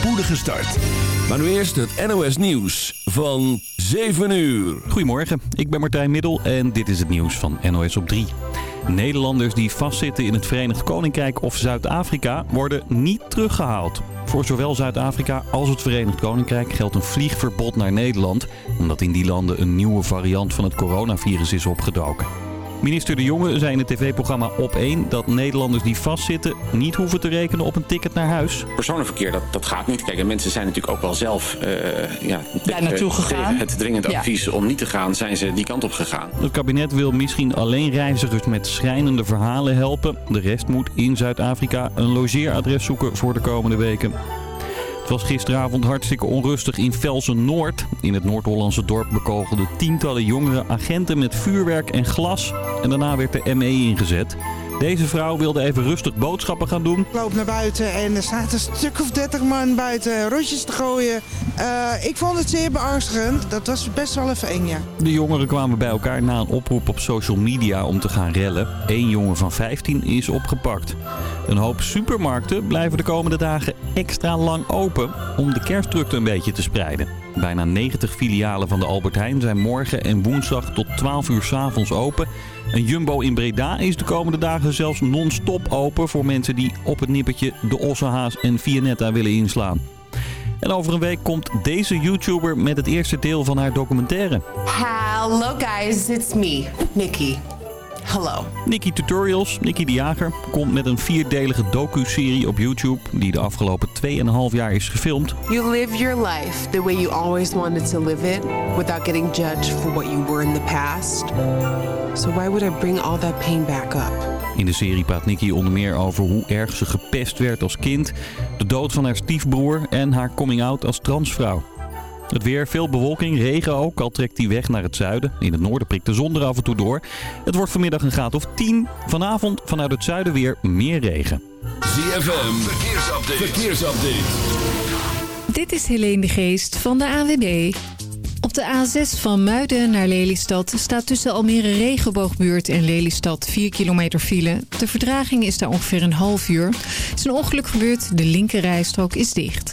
spoedige start. Maar nu eerst het NOS Nieuws van 7 uur. Goedemorgen, ik ben Martijn Middel en dit is het nieuws van NOS op 3. Nederlanders die vastzitten in het Verenigd Koninkrijk of Zuid-Afrika worden niet teruggehaald. Voor zowel Zuid-Afrika als het Verenigd Koninkrijk geldt een vliegverbod naar Nederland... omdat in die landen een nieuwe variant van het coronavirus is opgedoken. Minister De Jonge zei in het tv-programma Op1 dat Nederlanders die vastzitten niet hoeven te rekenen op een ticket naar huis. Personenverkeer, dat, dat gaat niet. Kijk, en mensen zijn natuurlijk ook wel zelf uh, ja, Daar naartoe gegaan. tegen het dringend advies om niet te gaan, zijn ze die kant op gegaan. Het kabinet wil misschien alleen reizigers met schrijnende verhalen helpen. De rest moet in Zuid-Afrika een logeeradres zoeken voor de komende weken. Was gisteravond hartstikke onrustig in Velsen-Noord. In het Noord-Hollandse dorp bekogelden tientallen jongere agenten met vuurwerk en glas. En daarna werd de ME ingezet. Deze vrouw wilde even rustig boodschappen gaan doen. Ik loop naar buiten en er staat een stuk of dertig man buiten rotjes te gooien. Uh, ik vond het zeer beangstigend. Dat was best wel even eng, ja. De jongeren kwamen bij elkaar na een oproep op social media om te gaan rellen. Eén jongen van 15 is opgepakt. Een hoop supermarkten blijven de komende dagen extra lang open om de kerstdrukte een beetje te spreiden. Bijna 90 filialen van de Albert Heijn zijn morgen en woensdag tot 12 uur s avonds open. Een Jumbo in Breda is de komende dagen zelfs non-stop open voor mensen die op het nippertje de Ossehaas en Vianetta willen inslaan. En over een week komt deze YouTuber met het eerste deel van haar documentaire. Hello guys, it's me, Nikki. Hallo. Nikki Tutorials, Nikki de Jager, komt met een vierdelige docu-serie op YouTube die de afgelopen 2,5 jaar is gefilmd. You live your life the way you always wanted to live it without getting judged for what you were in the past. So why would I bring all that pain back up? In de serie praat Nikki onder meer over hoe erg ze gepest werd als kind, de dood van haar stiefbroer en haar coming-out als transvrouw. Het weer, veel bewolking, regen ook, al trekt die weg naar het zuiden. In het noorden prikt de zon er af en toe door. Het wordt vanmiddag een graad of 10. Vanavond vanuit het zuiden weer meer regen. ZFM, verkeersupdate. verkeersupdate. Dit is Helene de Geest van de AWB. Op de A6 van Muiden naar Lelystad staat tussen Almere Regenboogbuurt en Lelystad 4 kilometer file. De verdraging is daar ongeveer een half uur. Er is een ongeluk gebeurd, de linkerrijstrook is dicht.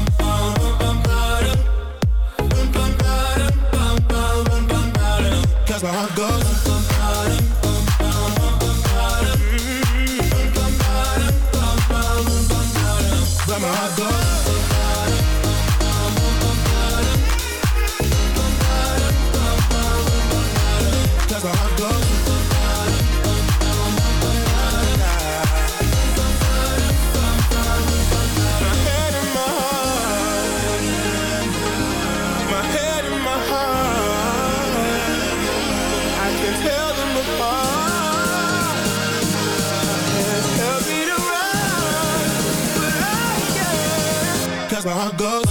how I go. that's where I go.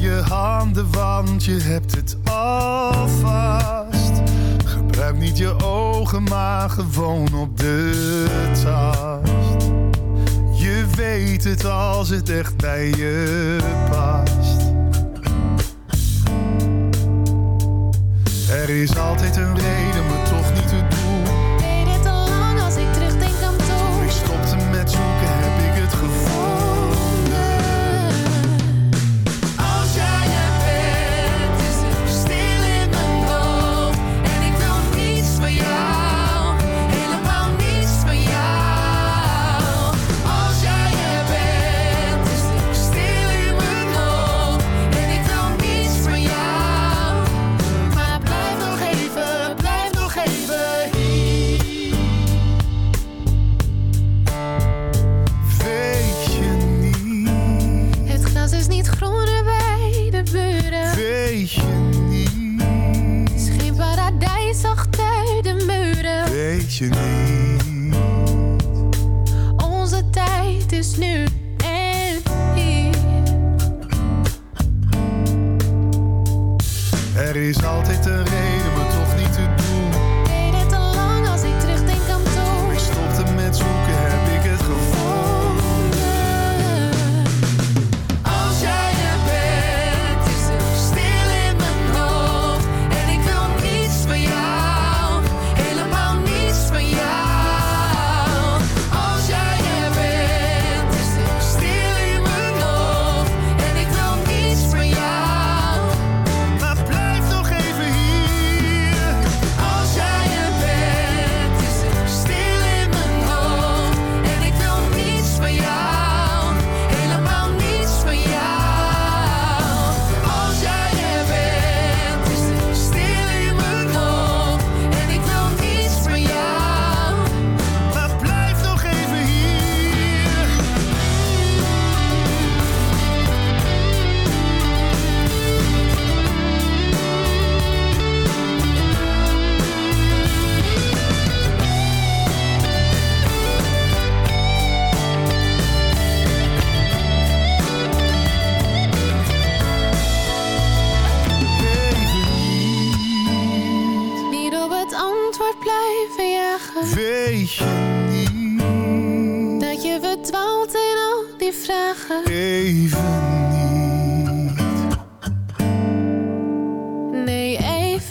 je handen, want je hebt het alvast. Gebruik niet je ogen, maar gewoon op de tast. Je weet het als het echt bij je past. Er is altijd een reden,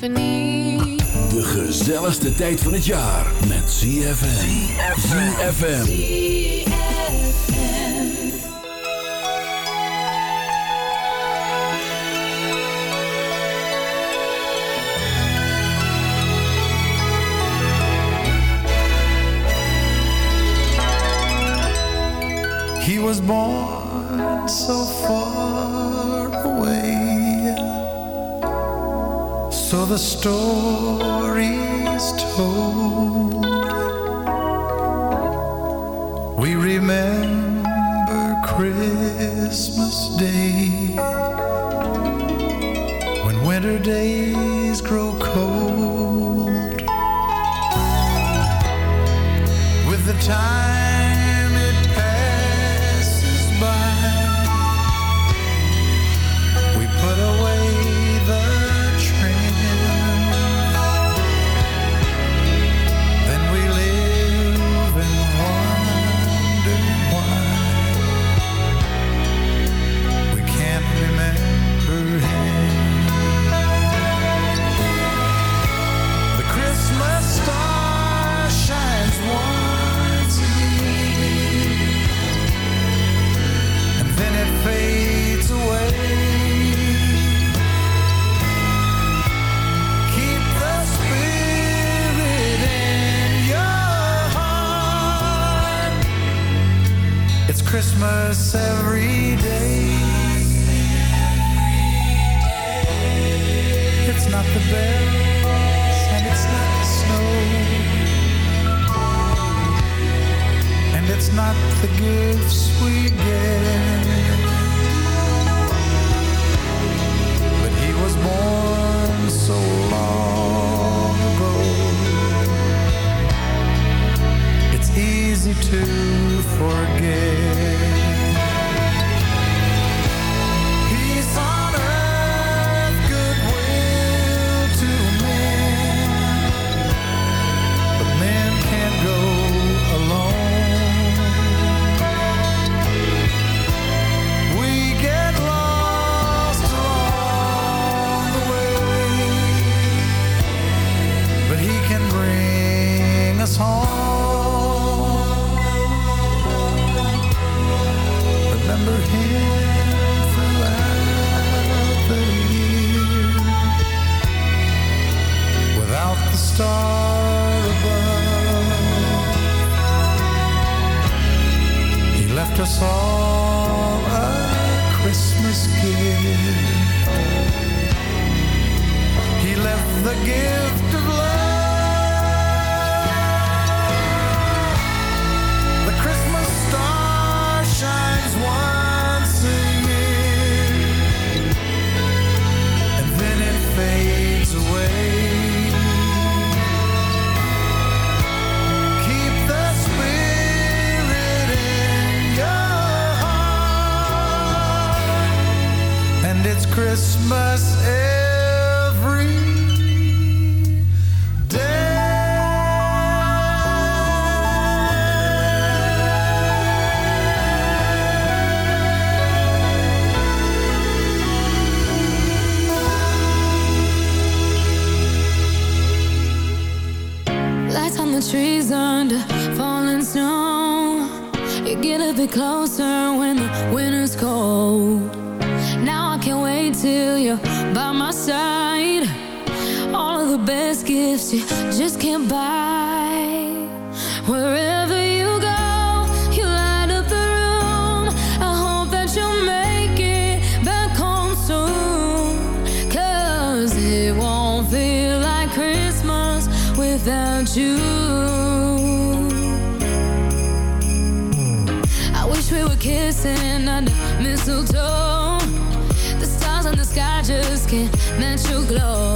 De gezelligste tijd van het jaar met ZFM. ZFM. He was born so far away So the story's told. We remember Christmas Day when winter days grow cold. With the time every day. It's not the bells and it's not the snow. And it's not the gifts we give, But he was born so long ago. It's easy to forget. trees under falling snow. You get a bit closer when the winter's cold. Now I can't wait till you're by my side. All of the best gifts you just can't buy. Wherever glow.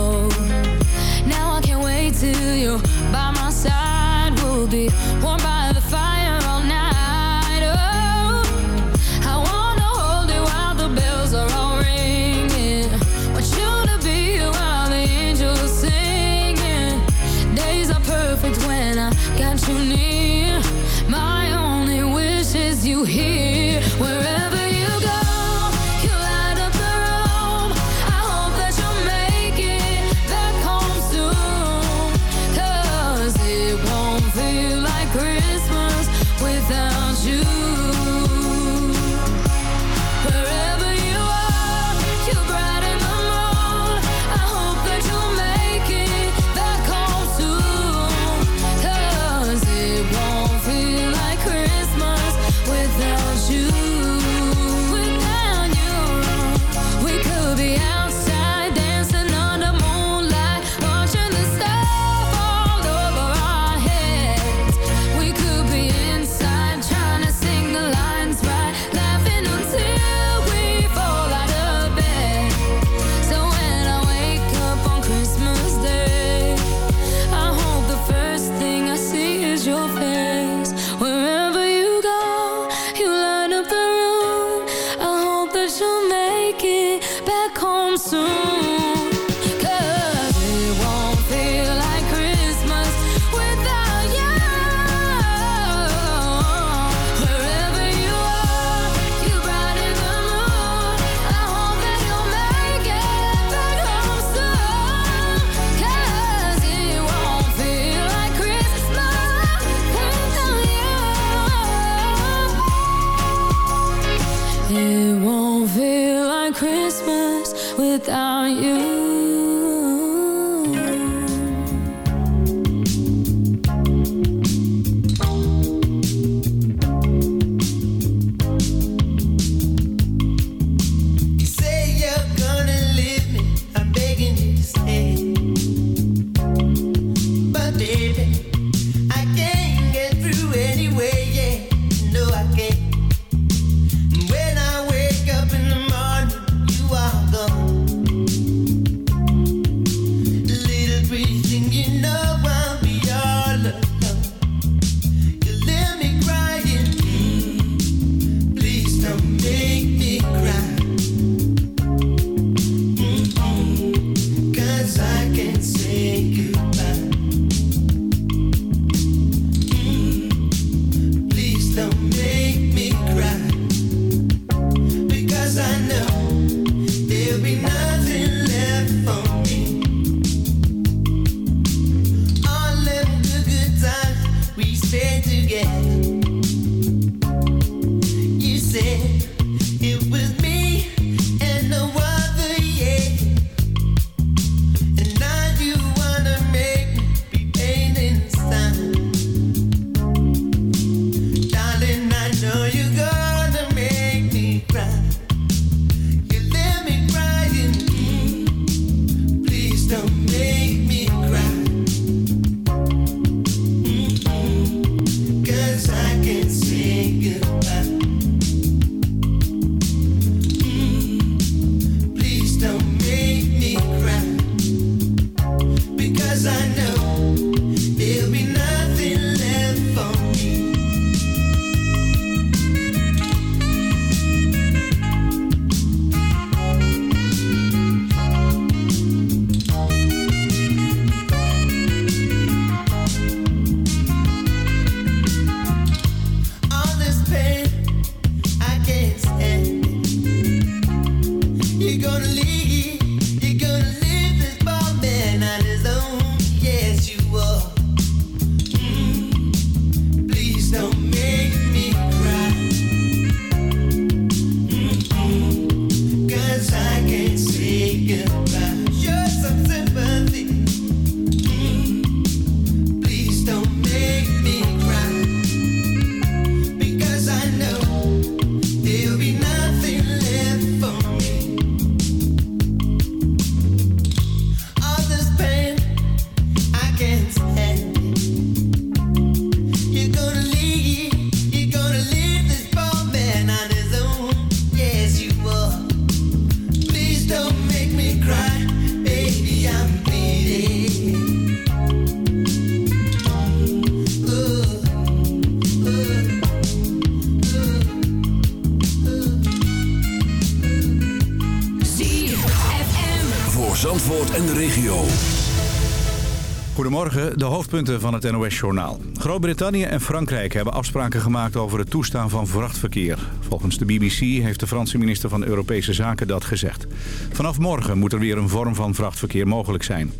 De hoofdpunten van het NOS-journaal. Groot-Brittannië en Frankrijk hebben afspraken gemaakt over het toestaan van vrachtverkeer. Volgens de BBC heeft de Franse minister van Europese Zaken dat gezegd. Vanaf morgen moet er weer een vorm van vrachtverkeer mogelijk zijn.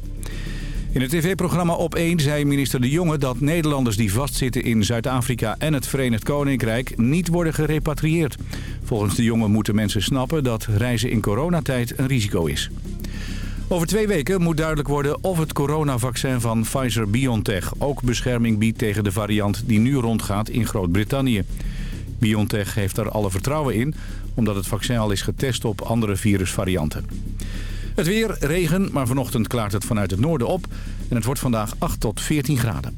In het tv-programma Op1 zei minister De Jonge dat Nederlanders die vastzitten in Zuid-Afrika en het Verenigd Koninkrijk niet worden gerepatrieerd. Volgens De Jonge moeten mensen snappen dat reizen in coronatijd een risico is. Over twee weken moet duidelijk worden of het coronavaccin van Pfizer-BioNTech ook bescherming biedt tegen de variant die nu rondgaat in Groot-Brittannië. BioNTech heeft er alle vertrouwen in, omdat het vaccin al is getest op andere virusvarianten. Het weer, regen, maar vanochtend klaart het vanuit het noorden op. En het wordt vandaag 8 tot 14 graden.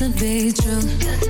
to be true.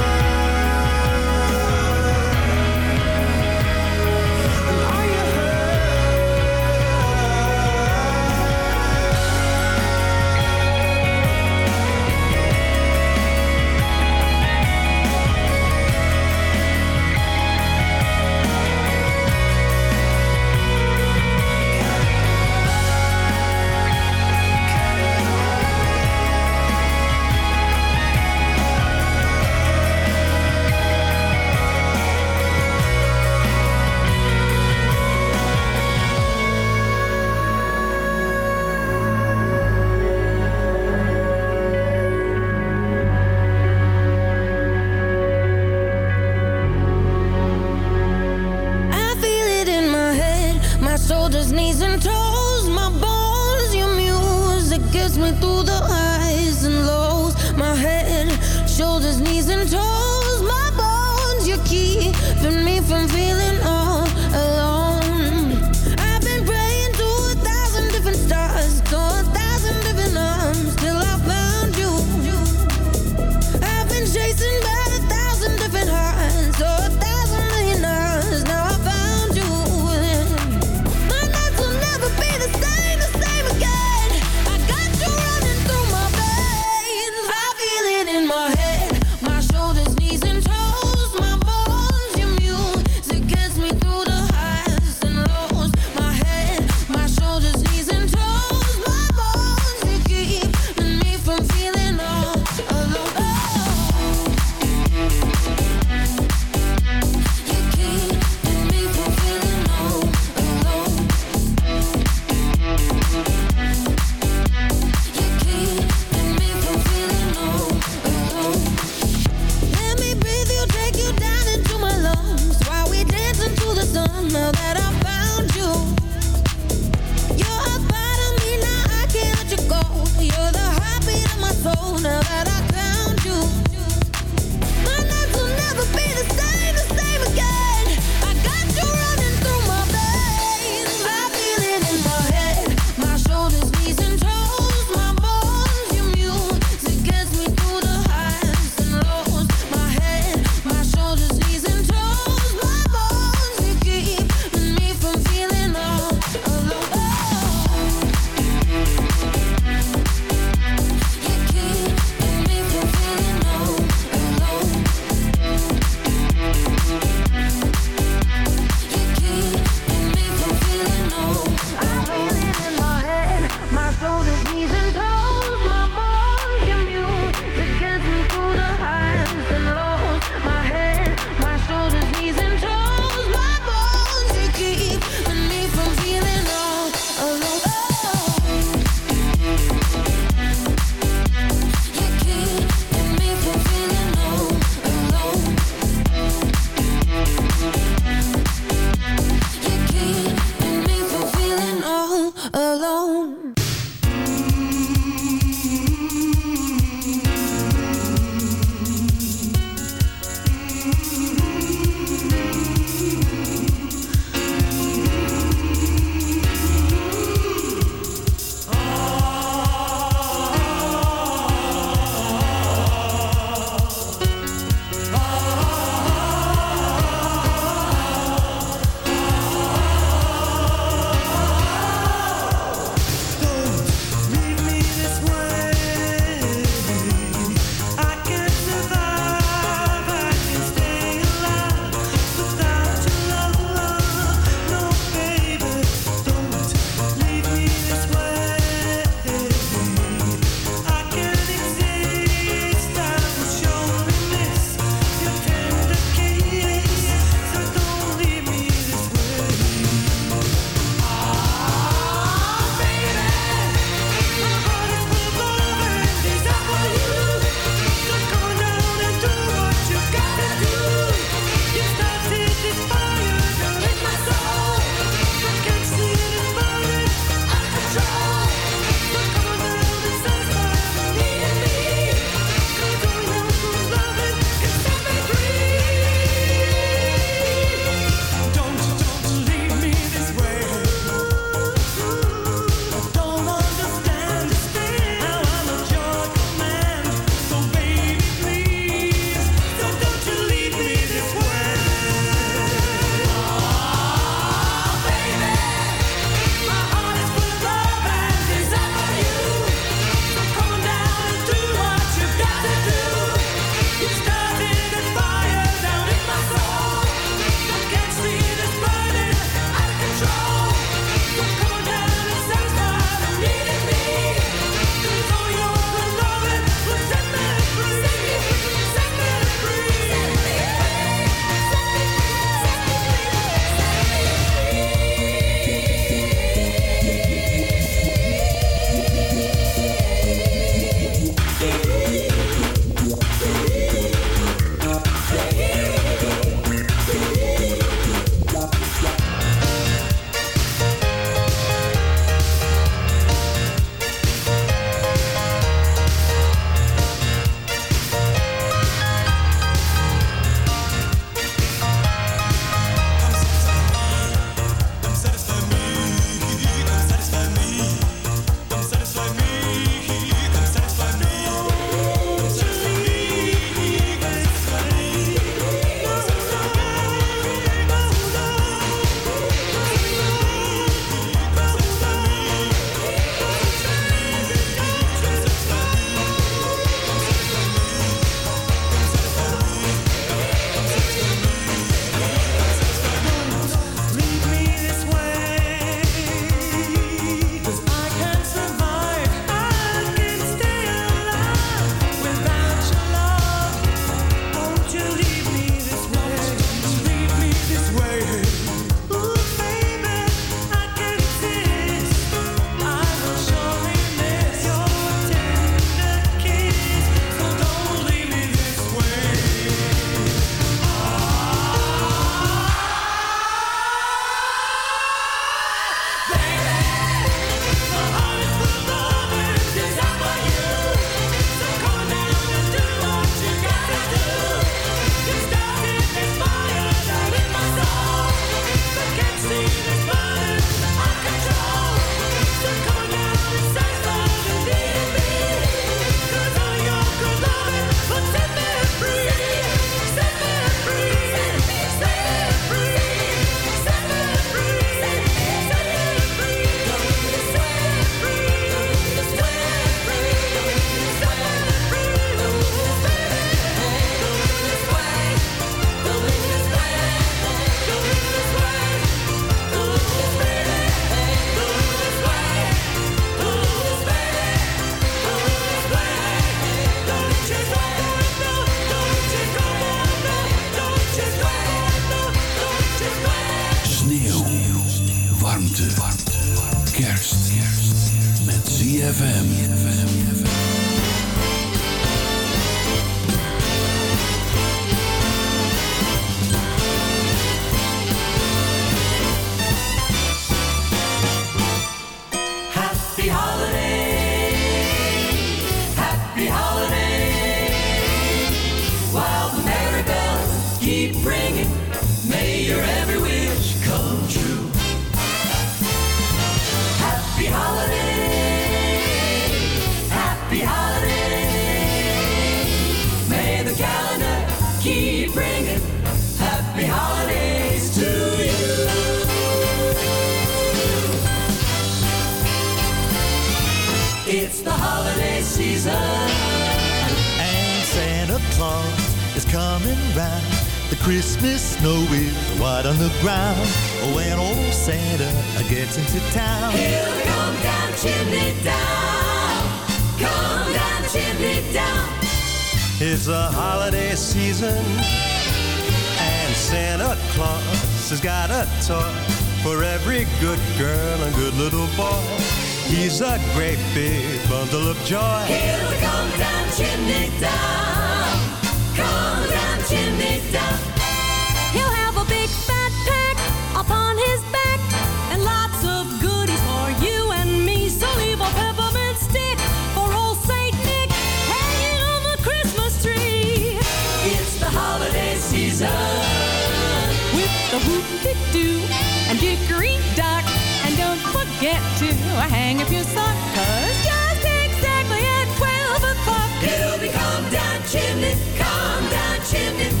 the whoop-de-doo and dickery-dock. And don't forget to hang up your sock, cause just exactly at 12 o'clock, it'll be calm down chimney, calm down chimney.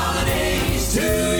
holidays to you.